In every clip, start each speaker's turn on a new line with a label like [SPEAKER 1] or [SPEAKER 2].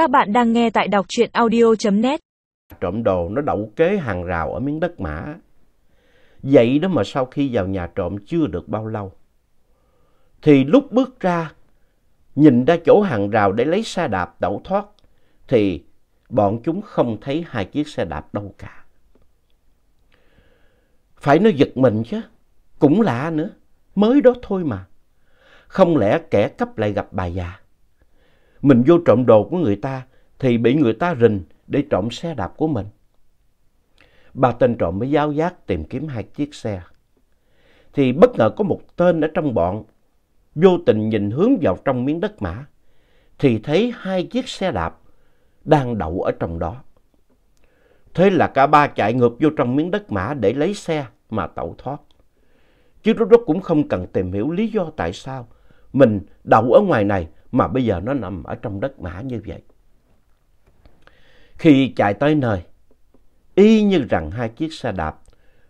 [SPEAKER 1] Các bạn đang nghe tại đọc truyện audio.net.
[SPEAKER 2] Trộm đồ nó đậu kế hàng rào ở miếng đất mã. Vậy đó mà sau khi vào nhà trộm chưa được bao lâu. Thì lúc bước ra, nhìn ra chỗ hàng rào để lấy xe đạp đậu thoát, thì bọn chúng không thấy hai chiếc xe đạp đâu cả. Phải nó giật mình chứ, cũng lạ nữa, mới đó thôi mà. Không lẽ kẻ cấp lại gặp bà già? Mình vô trộm đồ của người ta thì bị người ta rình để trộm xe đạp của mình. Ba tên trộm mới giao giác tìm kiếm hai chiếc xe. Thì bất ngờ có một tên ở trong bọn vô tình nhìn hướng vào trong miếng đất mã, thì thấy hai chiếc xe đạp đang đậu ở trong đó. Thế là cả ba chạy ngược vô trong miếng đất mã để lấy xe mà tẩu thoát. Chứ lúc đó cũng không cần tìm hiểu lý do tại sao mình đậu ở ngoài này mà bây giờ nó nằm ở trong đất mã như vậy. Khi chạy tới nơi, y như rằng hai chiếc xe đạp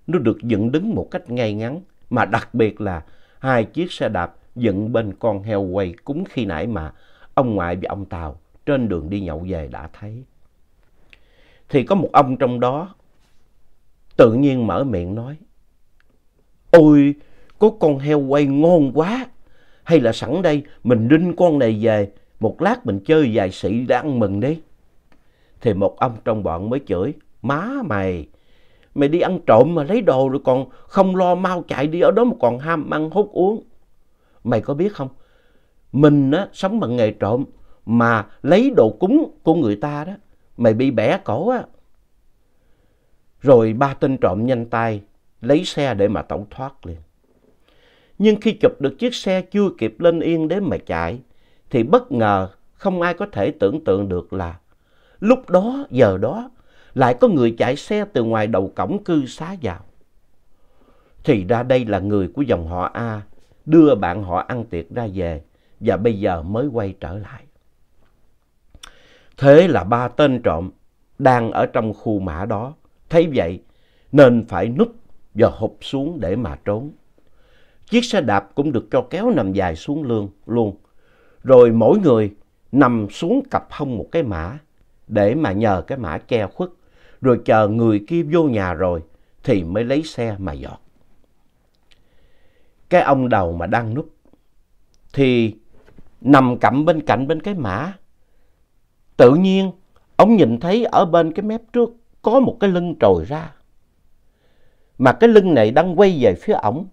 [SPEAKER 2] nó được dựng đứng một cách ngay ngắn mà đặc biệt là hai chiếc xe đạp dựng bên con heo quay cúng khi nãy mà ông ngoại và ông Tàu trên đường đi nhậu về đã thấy. Thì có một ông trong đó tự nhiên mở miệng nói Ôi, có con heo quay ngon quá. Hay là sẵn đây mình đinh con này về, một lát mình chơi vài sĩ để ăn mừng đi. Thì một ông trong bọn mới chửi, má mày, mày đi ăn trộm mà lấy đồ rồi còn không lo mau chạy đi ở đó mà còn ham ăn hút uống. Mày có biết không, mình á, sống bằng nghề trộm mà lấy đồ cúng của người ta đó, mày bị bẻ cổ á. Rồi ba tên trộm nhanh tay lấy xe để mà tẩu thoát liền. Nhưng khi chụp được chiếc xe chưa kịp lên yên để mà chạy, thì bất ngờ không ai có thể tưởng tượng được là lúc đó, giờ đó, lại có người chạy xe từ ngoài đầu cổng cư xá vào. Thì ra đây là người của dòng họ A đưa bạn họ ăn tiệc ra về và bây giờ mới quay trở lại. Thế là ba tên trộm đang ở trong khu mã đó, thấy vậy nên phải núp và hụp xuống để mà trốn. Chiếc xe đạp cũng được cho kéo nằm dài xuống lương, luôn. Rồi mỗi người nằm xuống cặp hông một cái mã, để mà nhờ cái mã che khuất. Rồi chờ người kia vô nhà rồi, thì mới lấy xe mà dọt. Cái ông đầu mà đang núp, thì nằm cặm bên cạnh bên cái mã. Tự nhiên, ông nhìn thấy ở bên cái mép trước có một cái lưng trồi ra. Mà cái lưng này đang quay về phía ổng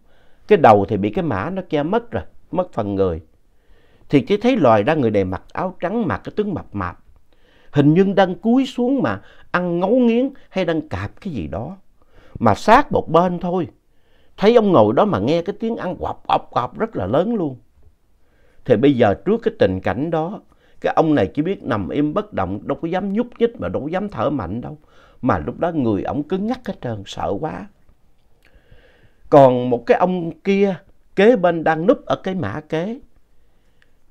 [SPEAKER 2] cái đầu thì bị cái mã nó che mất rồi, mất phần người. Thì chỉ thấy loài ra người này mặc áo trắng, mặc cái tướng mập mạp. Hình như đang cúi xuống mà ăn ngấu nghiến hay đang cạp cái gì đó. Mà sát một bên thôi. Thấy ông ngồi đó mà nghe cái tiếng ăn quọc quọc quọc rất là lớn luôn. Thì bây giờ trước cái tình cảnh đó, cái ông này chỉ biết nằm im bất động, đâu có dám nhúc nhích mà đâu có dám thở mạnh đâu. Mà lúc đó người ổng cứng ngắc hết trơn, sợ quá. Còn một cái ông kia kế bên đang núp ở cái mã kế.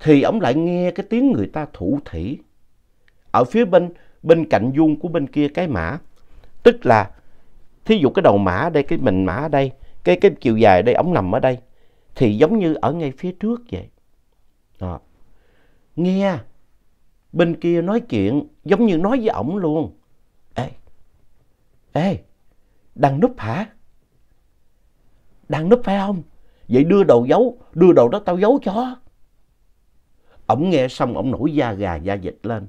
[SPEAKER 2] Thì ông lại nghe cái tiếng người ta thủ thỉ. Ở phía bên bên cạnh vuông của bên kia cái mã. Tức là thí dụ cái đầu mã ở đây, cái mình mã ở đây, cái, cái chiều dài ở đây, ông nằm ở đây. Thì giống như ở ngay phía trước vậy. Đó. Nghe bên kia nói chuyện giống như nói với ổng luôn. Ê, ê, đang núp hả? Đang núp phải không? Vậy đưa đầu giấu, đưa đầu đó tao giấu cho. Ông nghe xong ông nổi da gà da dịch lên.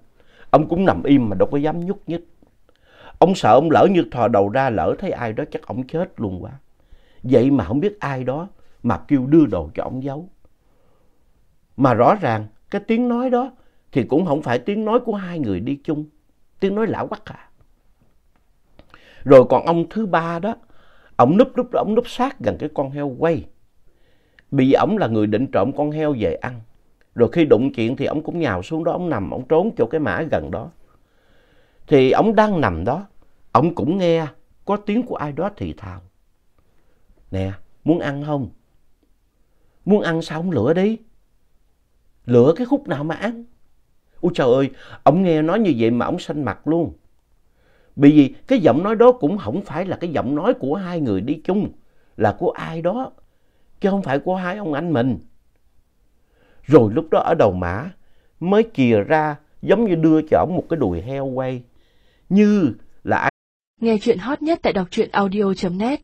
[SPEAKER 2] Ông cũng nằm im mà đâu có dám nhúc nhích. Ông sợ ông lỡ như thò đầu ra lỡ thấy ai đó chắc ông chết luôn quá. Vậy mà không biết ai đó mà kêu đưa đồ cho ông giấu. Mà rõ ràng cái tiếng nói đó thì cũng không phải tiếng nói của hai người đi chung. Tiếng nói lão quắc à. Rồi còn ông thứ ba đó Ông núp núp ông núp sát gần cái con heo quay. Vì ổng là người định trộm con heo về ăn. Rồi khi đụng chuyện thì ông cũng nhào xuống đó, ông nằm, ông trốn chỗ cái mã gần đó. Thì ông đang nằm đó, ông cũng nghe có tiếng của ai đó thì thào. Nè, muốn ăn không? Muốn ăn sao ông lựa đi. Lựa cái khúc nào mà ăn? Ôi trời ơi, ông nghe nói như vậy mà ông xanh mặt luôn. Bởi vì cái giọng nói đó cũng không phải là cái giọng nói của hai người đi chung, là của ai đó, chứ không phải của hai ông anh mình. Rồi lúc đó ở đầu mã mới chìa ra giống như đưa cho ổng một cái đùi heo quay, như là
[SPEAKER 1] Nghe chuyện hot nhất tại đọc truyện audio.net